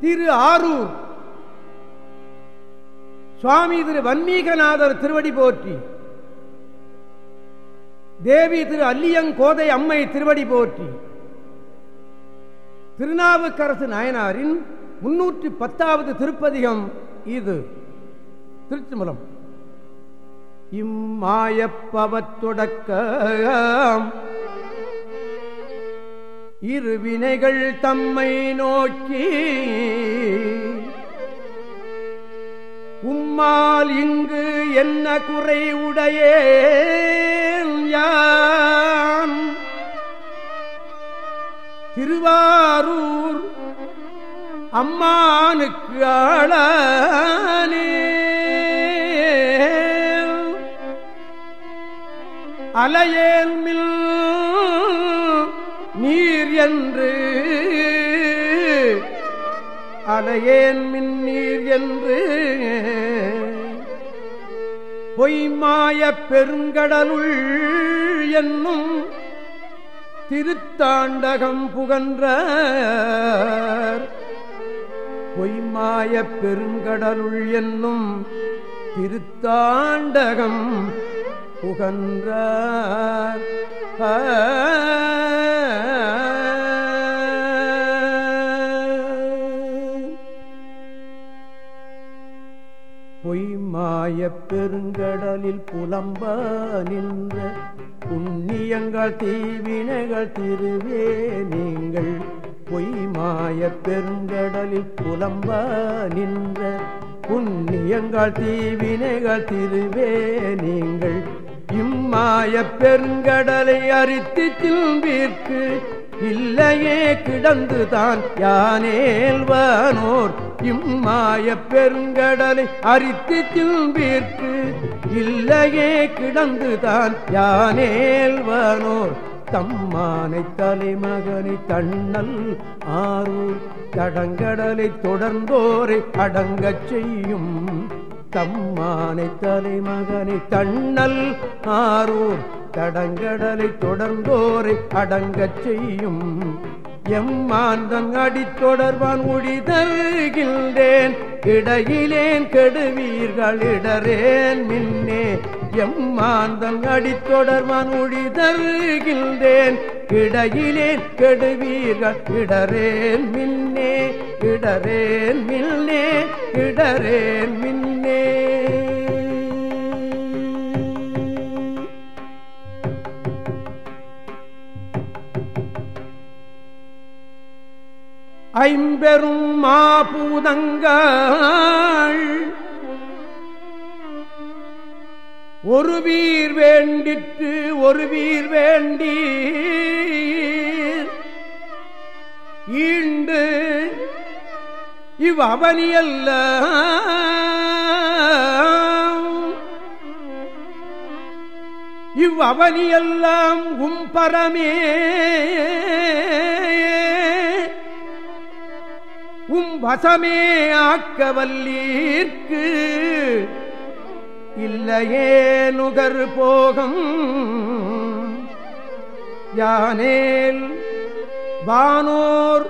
திரு ஆரூர். சுவாமி திரு வன்மீகநாதர் திருவடி போற்றி. தேவி திரு அல்லியங்கோதை அம்மை திருவடி போற்றி. திருநாவுக்கரசு நாயனாரின் முன்னூற்றி பத்தாவது திருப்பதிகம் இது. திருச்சிமலம் இம்மாயப்பவத்தொடக்க இருவினைகள் தம்மை நோக்கி உம்மால் இங்கு என்ன குறை உடைய யான்? திருவாரூர் அம்மானுக்கு ஆளானே அலையேல் மில் நீர் என்று. அலையேன் மின் நீர் என்று. பொய்மாய பெருங்கடலுள் என்னும் திருத்தாண்டகம் புகன்ற பொய்மாய பெருங்கடலுள் என்னும் திருத்தாண்டகம் புகன்றார். மாய பெருங்கடலில் புலம்ப நின்ற புண்ணியங்கள் தீவினைகள் திருவே நீங்கள். பொய் மாய பெருங்கடலில் புலம்ப நின்ற புண்ணியங்கள் தீவினைகள் திருவே நீங்கள். இம்மாய பெருங்கடலை அரித்து திரும்பிற்கு இல்லையே கிடந்துதான் யானேல்வானோர். இம்மாய பெருங்கடலை அரித்து திரும்பிற்கு இல்லையே கிடந்துதான் யானேல்வானோர். தம்மானை தலைமகனை தன்னல் ஆரூர். தடங்கடலை தொடர்ந்தோரை அடங்கச் செய்யும். தம்மானை தலைமகனை தன்னல் ஆரூர். தடங்கடலை தொடர்ந்தோரை அடங்கச் செய்யும். எம்மாந்தன் அடி தொடர்வான் ஒளி தருகின்றேன். இடையிலேன் கெடுவீர்கள் இடரேன் மின்னே. எம்மாந்தன் அடி தொடர்வான் ஒளி தருகின்றேன். இடையிலேன் கெடுவீர்கள் இடரேன் மின்னே. இடரேன் மின்னே. இடரேன் மின்னே. ஐம்பெரும் மாபூதங்கள். ஒரு வீர் வேண்டிற்று ஒரு வீர் வேண்டி ஈண்டு இவ் அவனியல்ல. இவ் அவனியெல்லாம் உம்பரமே உம் வசமே ஆக்கவல்லீர்க்கு இல்லையே நுகர் போகம். யானேல் வானோர்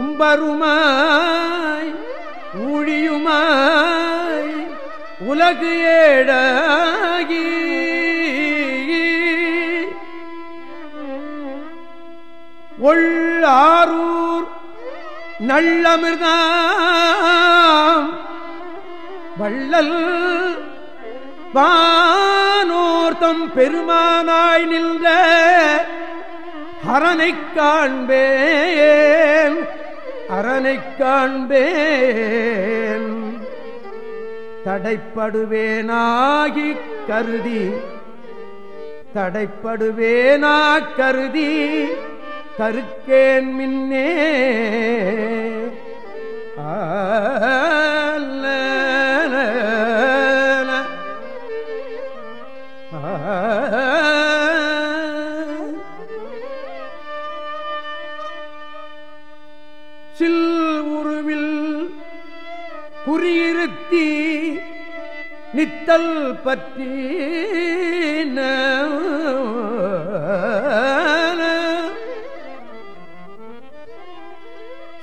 உம்பருமாய் ஊழியுமாய் உலகு ஏடாகி. ஒள்ளாரூர் நல்லமிர்தாம். வள்ளல் வானோர்த்தம் பெருமானாய் நின்ற அரணை காண்பேன் அரணை காண்பேன். தடைப்படுவேனாகி கருதி தடைப்படுவேனா கருதி தருக்கேன் மின்னே. சில் உருவில் குறியிருத்தி நித்தல் பற்றி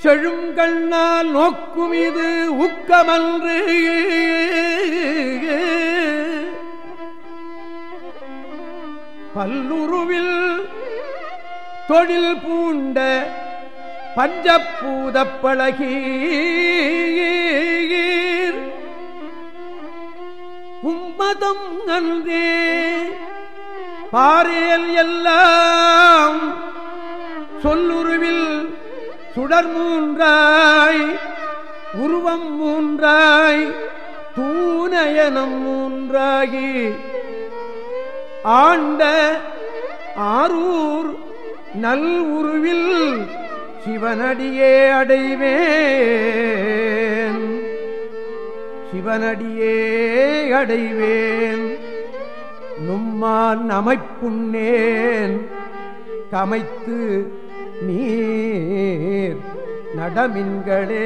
செழுங்கண்ணால் நோக்கும் இது ஊக்கமன்று பல்லுருவில் தொழில் பூண்ட பஞ்சப்பூத பழகி உம்மதம் அன்றே பாரேல் எல்லாம் சொல்லுருவில் சுடர் மூன்றாய் உருவம் மூன்றாய் தூணயனம் மூன்றாகி ஆண்ட ஆரூர் நல் உருவில் சிவனடியே அடைவேன். சிவனடியே அடைவேன். நும்மான் அமைப்புண்ணேன். கமைத்து நீர் நடமின்களே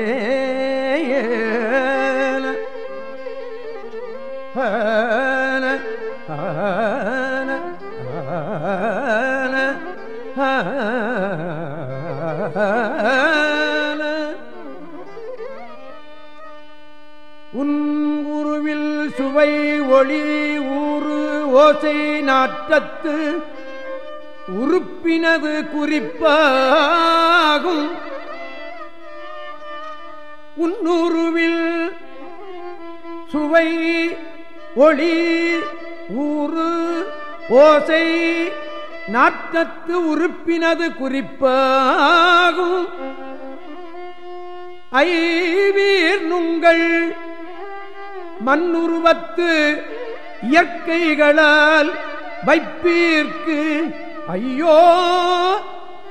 ஆன உன் உருவில் சுவை ஒளி ஊறு ஓசை நாற்றத்து உறுப்பினது குறிப்பாகும். உன்னுருவில் சுவை ஒளி ஊறு ஓசை நாட்டத்து உறுப்பினது குறிப்பாகும். ஐவீர் நுங்கள் மண்ணுருவத்து இயற்கைகளால் வைப்பீர்க்கு ஐயோ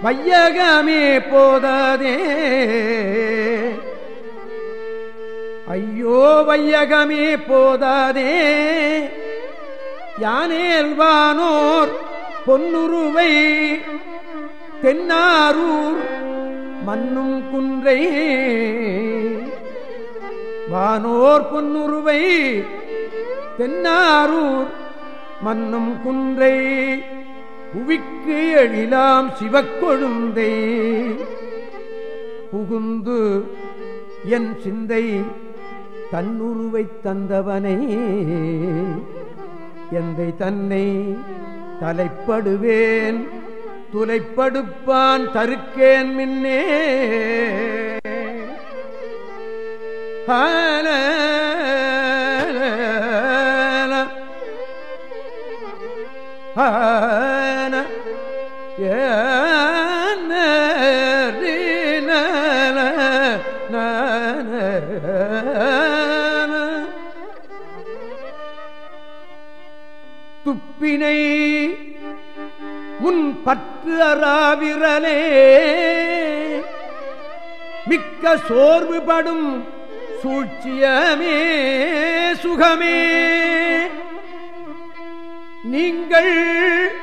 மையகமே போததே. ஐயோ வையகமே போததே. யானேல்வானோர் பொன்னுருவை தென்னாரூர் மண்ணும் குன்றை. வானோர் பொன்னுருவை தென்னாரூர் மண்ணும் குன்றை. புவிக்கு எழிலாம் சிவக்கொழுந்தை புகுந்து என் சிந்தை தன்னுருவை தந்தவனை எந்தை தன்னை தலைப்படுவேன் துலைப்படுப்பான் தருக்கேன் மின்னே ஹான ஹான துப்பினை உன் பற்று அறாவிரலே. மிக்க சோர்வுபடும் சூழ்ச்சியமே சுகமே. நீங்கள்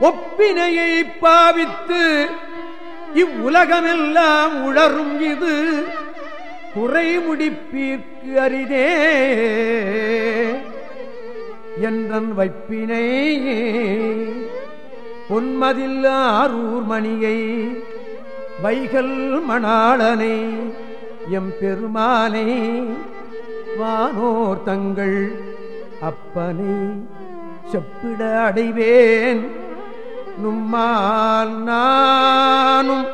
ஒப்பினையை பாவித்து இவ்வுலகமெல்லாம் உழரும் இது குறை முடிப்பீர்க்கு அரிதே என்றன் வைப்பினை பொன்மதில் ஆரூர் மணியை வைகல் மணாளனை எம் பெருமானை வானோர் தங்கள் அப்பனை செப்பிட அடைவேன். நும்மால் நானும்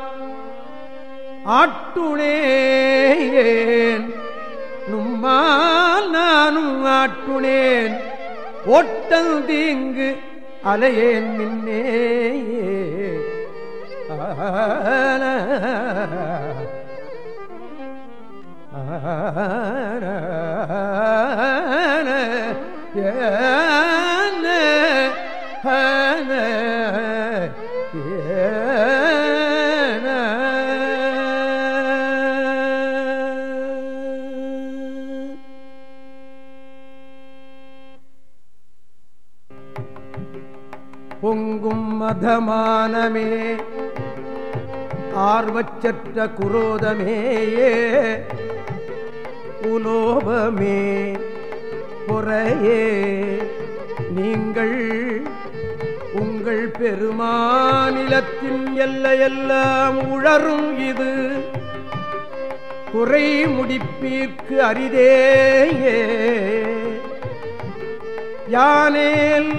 ஆட்டுணேன் நும்மால் நானும் ஆட்டுணேன் ஓட்டல் தீங்கு அலையேன் மின்னே ஆ பொங்கும் மதமானமே ஆர்வச்சற்ற குரோதமேயே உலோபமே பொறையே. நீங்கள் உங்கள் பெருமாநிலத்தின் எல்லையெல்லாம் உழரும் இது குறை முடிப்பீர்க்கு அரிதேயே. யானேல்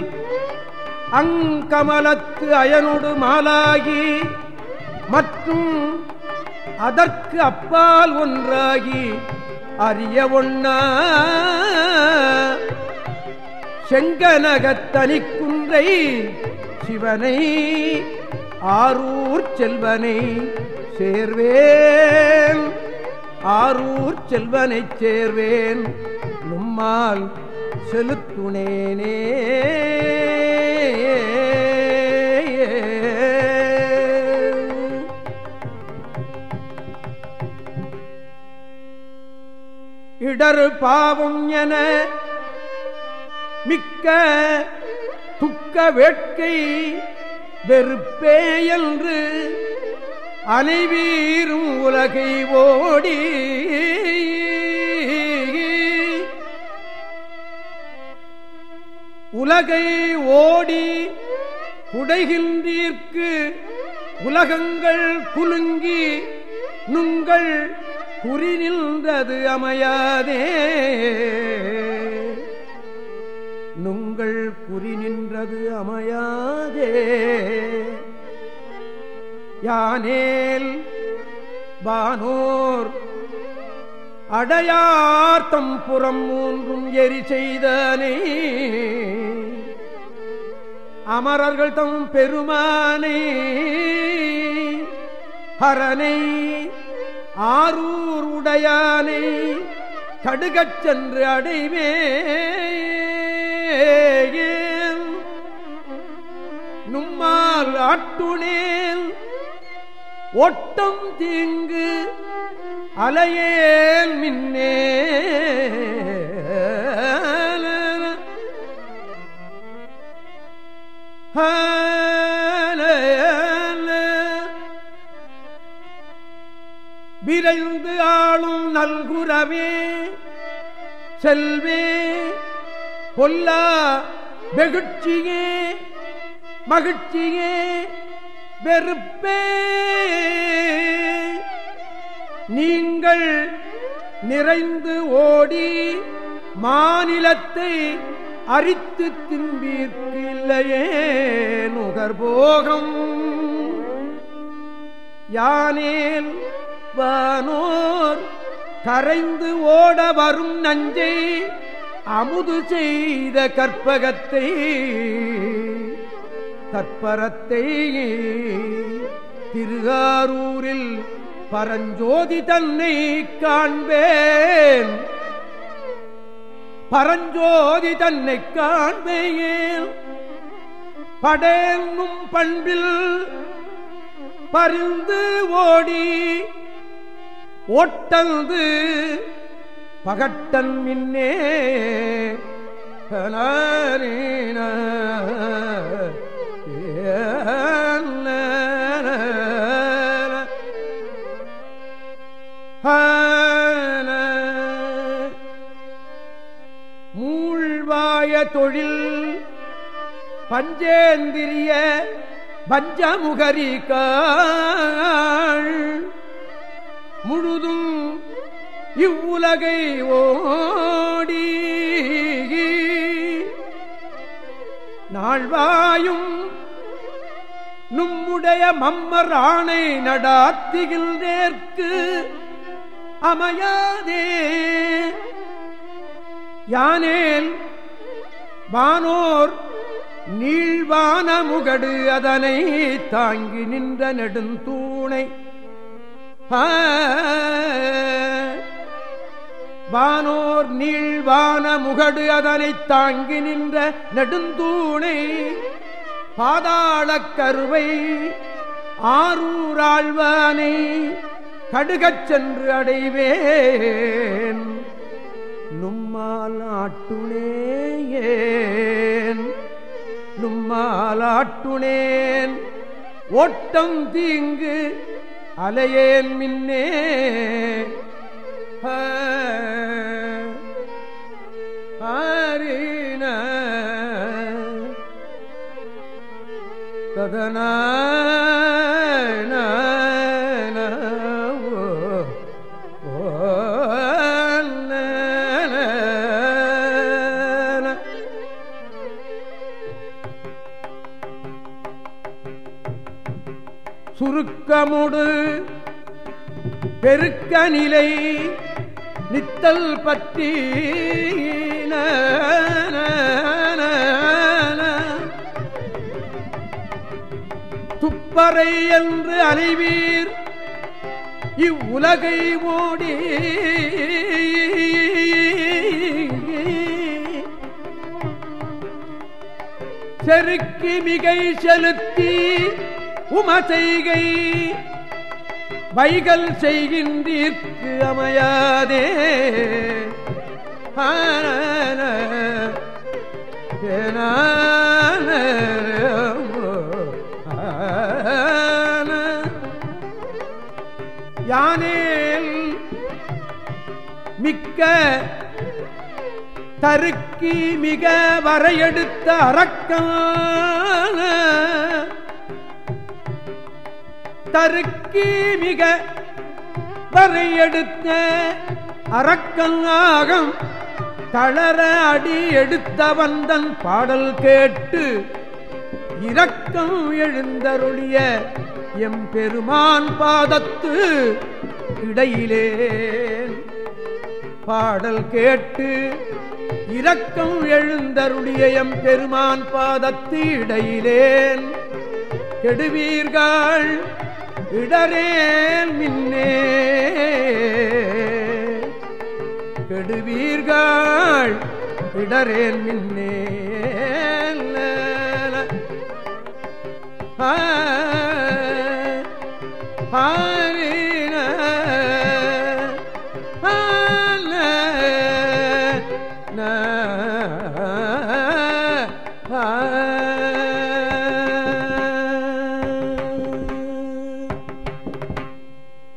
அங்கமலத்து அயனொடு மாலாகி மற்றும் அதற்கு அப்பால் ஒன்றாகி அறிய ஒண்ணா செங்கனகத்தனிக்குன்றை சிவனை ஆரூர் செல்வனை சேர்வேன். ஆரூர் செல்வனை சேர்வேன். நம்மால் செலுத்துனேனே. இடர் பாவம் என மிக்க துக்க வேட்கை வெறுப்பே என்று அனைவீரும் உலகை ஓடி உலகை ஓடி குடைகின்றீர்க்கு உலகங்கள் குலுங்கி நுங்கள் குறி நின்றது அமையாதே. நுங்கள் குறி நின்றது அமையாதே. யானேல் வானோர் அடையார்த்தம் புறம் மூன்றும் எரி செய்தனே அமரர்கள் தம் பெருமானை ஹரனை ஆரூர் உடையானை கடுகச் சென்று அடைவே நும்மால் ஆட்டுனேல் ஒட்டம் தீங்கு அலையேல் மின்னே. விரைந்து ஆளும் நல்குறவே. செல்வே பொல்லா வெகுட்சியே மகிழ்ச்சியே வெறுப்பே. நீங்கள் நிறைந்து ஓடி மாநிலத்தை அரித்து தின்பீர்க்கு நுகர்போகம். யானேல் வானோர் கரைந்து ஓட வரும் நஞ்சை அமுது செய்த கற்பகத்தை தற்பரத்தை திருகாரூரில் பரஞ்சோதி தன்னை காண்பேன். பரஞ்சோதி தன்னை காண்பேன். படேனும் பண்பில் பரிந்து ஓடி ஓட்டந்து பகட்டன் மின்னே. மூழ்வாய தொழில் பஞ்சேந்திரிய பஞ்சமுகரி முழுதும் இவ்வுலகை ஓடி நாள்வாயும் நும்முடைய மம்மர் ஆணை நேர்க்கு அமையாதே. யானேல் வானோர் நீழ்வான முகடு அதனை தாங்கி நின்ற நெடுந்தூணை. வானோர் நீழ்வான முகடு அதனை தாங்கி நின்ற நெடுந்தூணை. பாதாள கருவை ஆரூராழ்வானை கடுகச் சென்று அடைவேன். நும்மாலாட்டுனேன் நும்மாலாட்டுனேன். ஓட்டம் தீங்கு அலையேன் மின்னே. ஆரின ததனா சுருக்கமுடு. பெருக்க நிலை நித்தல் பற்றி துப்பறை என்று அனைவீர் இவ்வுலகை ஓடி. செருக்கி மிகை செலுத்தி. உமசெய்கை. வைகள் செய்கின்றீர்க்கு அமையாதே. யானேல் மிக்க தருக்கி மிக வரையெடுத்த அரக்கான தருக்கி மிக வரையெடுத்த அரக்கங்காகம் தளர அடி எடுத்த வந்தன் பாடல் கேட்டு இரக்கம் எழுந்தருளிய எம் பெருமான் பாதத்து இடையிலே பாடல் கேட்டு இரக்கம் எழுந்தருளிய எம் பெருமான் பாதத்து இடையிலேன். கெடுவீர்கள் இடரே மின்னே. கெடுவீர்கள் இடரேன் மின்னே. ஆ.